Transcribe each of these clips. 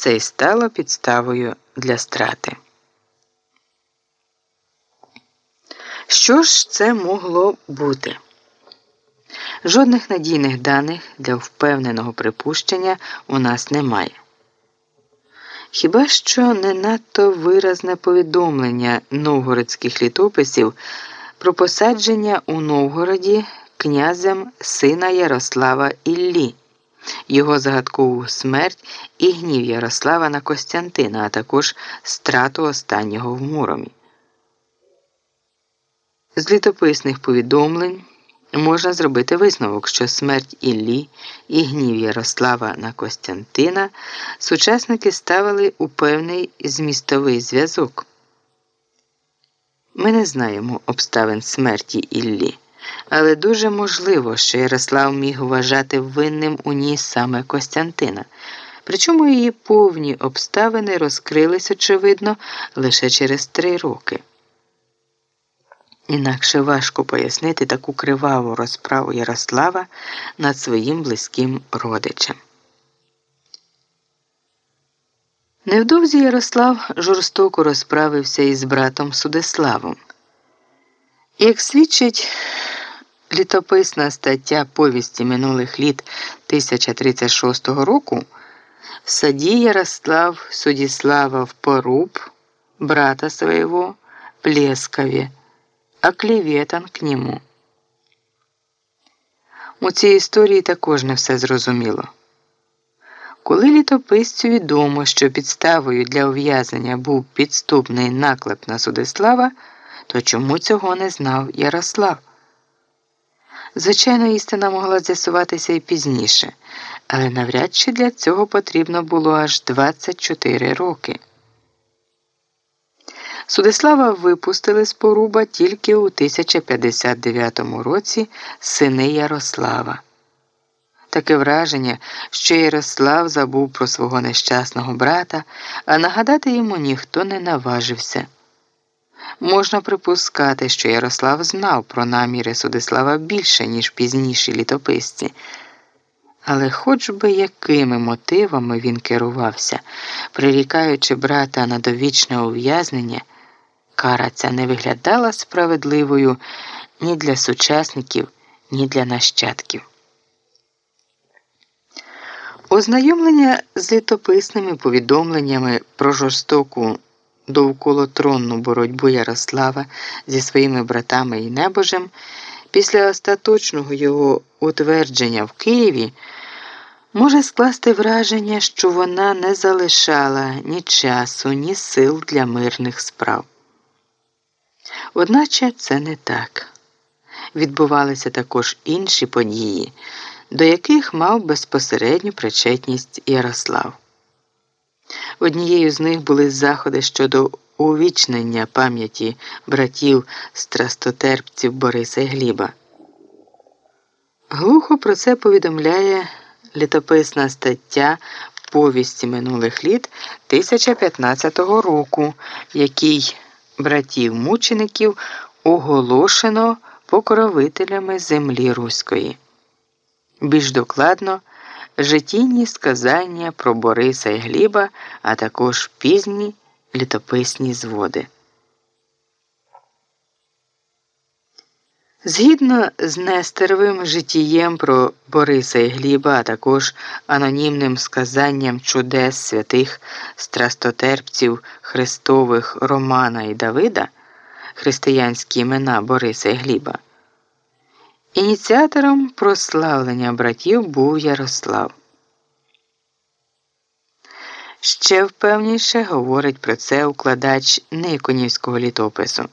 це й стало підставою для страти. Що ж це могло бути? Жодних надійних даних для впевненого припущення у нас немає. Хіба що не надто виразне повідомлення новгородських літописів про посадження у Новгороді князем сина Ярослава Іллі, його загадкову смерть і гнів Ярослава на Костянтина, а також страту останнього в Муромі. З літописних повідомлень можна зробити висновок, що смерть Іллі і гнів Ярослава на Костянтина сучасники ставили у певний змістовий зв'язок. Ми не знаємо обставин смерті Іллі, але дуже можливо, що Ярослав міг вважати винним у ній саме Костянтина. Причому її повні обставини розкрились, очевидно, лише через три роки. Інакше важко пояснити таку криваву розправу Ярослава над своїм близьким родичем. Невдовзі Ярослав жорстоко розправився із братом Судиславом. Як свідчить літописна стаття повісті минулих літ 1036 року, в саді Ярослав Судіслава в поруб брата своего Плескаві оклеветан к нему. У цій історії також не все зрозуміло. Коли літописцю відомо, що підставою для ув'язнення був підступний наклеп на Судислава, то чому цього не знав Ярослав? Звичайно, істина могла з'ясуватися і пізніше, але навряд чи для цього потрібно було аж 24 роки. Судислава випустили з поруба тільки у 1059 році сини Ярослава. Таке враження, що Ярослав забув про свого нещасного брата, а нагадати йому ніхто не наважився. Можна припускати, що Ярослав знав про наміри Судислава більше, ніж пізніші літописці. Але хоч би якими мотивами він керувався, прирікаючи брата на довічне ув'язнення. Кара ця не виглядала справедливою ні для сучасників, ні для нащадків. Ознайомлення з літописними повідомленнями про жорстоку довколотронну боротьбу Ярослава зі своїми братами і небожем після остаточного його утвердження в Києві може скласти враження, що вона не залишала ні часу, ні сил для мирних справ. Одначе це не так. Відбувалися також інші події, до яких мав безпосередню причетність Ярослав. Однією з них були заходи щодо увічнення пам'яті братів страстотерпців Бориса і Гліба. Глухо про це повідомляє літописна стаття повісті минулих літ 1015 року, який братів мучеників оголошено покровителями землі Руської. Більш докладно житійні сказання про Бориса і Гліба, а також пізні літописні зводи. Згідно з Нестеровим житієм про Бориса і Гліба, а також анонімним сказанням чудес святих страстотерпців Христових Романа і Давида, християнські імена Бориса і Гліба, ініціатором прославлення братів був Ярослав. Ще впевніше говорить про це укладач Никонівського літопису.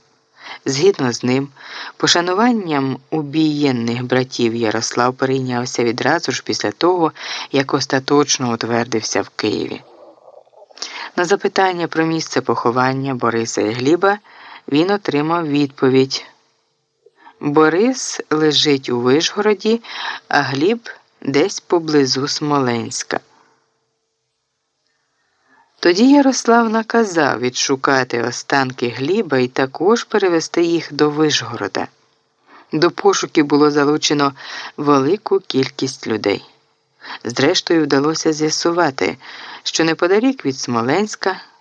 Згідно з ним, пошануванням убієнних братів Ярослав перейнявся відразу ж після того, як остаточно утвердився в Києві. На запитання про місце поховання Бориса і Гліба він отримав відповідь: Борис лежить у Вишгороді, а Гліб десь поблизу Смоленська. Тоді Ярослав наказав відшукати останки Гліба і також перевести їх до Вишгорода. До пошуків було залучено велику кількість людей. Зрештою, вдалося з'ясувати, що неподалік від Смоленська